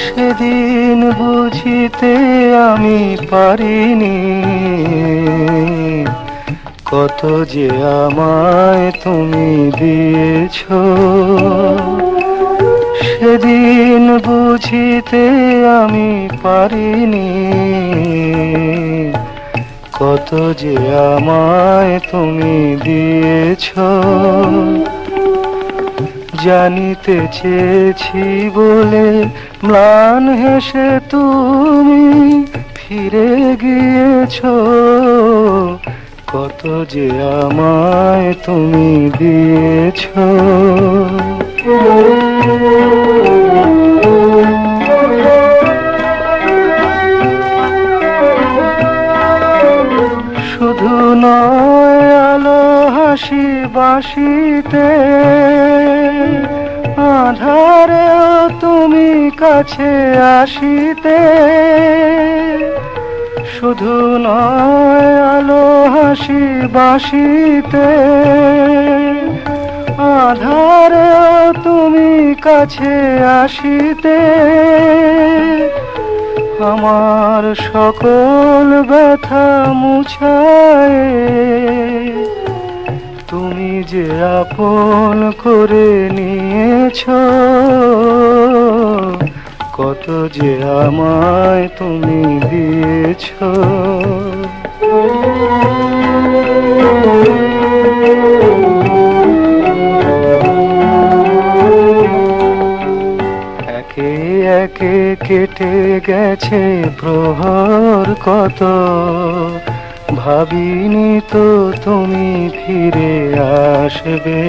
সেদিন বুঝিতে আমি পারিনি কত যে আমায় তুমি দিয়েছ। সেদিন বুঝিতে আমি পারিনি কত যে আমায় তুমি দিয়েছ। জানিতে চেয়েছি বলে ম্লান হেসে তুমি ফিরে গিয়েছ। কত যে আমায় তুমি দিয়েছ। শুধু নয় আলো হাসি বাসিতে আধারেও তুমি কাছে আসিতে। শুধু নয় আলো হাসি বাসিতে আধারেও তুমি কাছে আসিতে, আমার সকল ব্যথা মুছায়, তুমি যে আপন করে নিয়েছ, কত যে আমায় তুমি দিয়েছ। একে কেটে গেছে প্রহর কত? ভাবিনি তো তুমি ফিরে আসবে।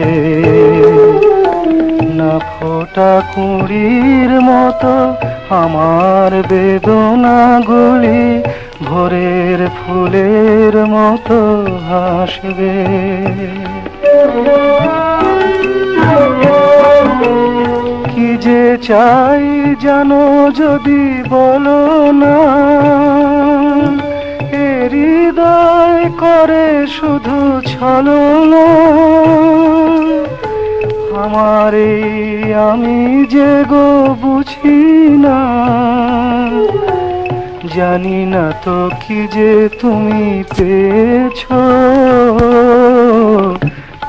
না ফোটা কুড়ির মতো আমার বেদনাগুলি ভোরের ফুলের মতো হাসবে। চাই জানো যদি বলো না। হৃদয় করে শুধু ছলনা আমার আমি যে গো বুঝি না। জানি না তো কি যে তুমি পেয়েছ।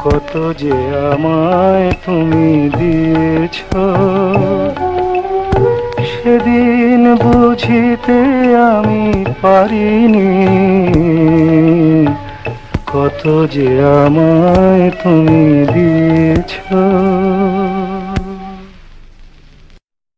কত যে আমায় তুমি দিয়েছ। বুঝিতে আমি পারিনি। কত যে আমায় তুমি দিয়েছ।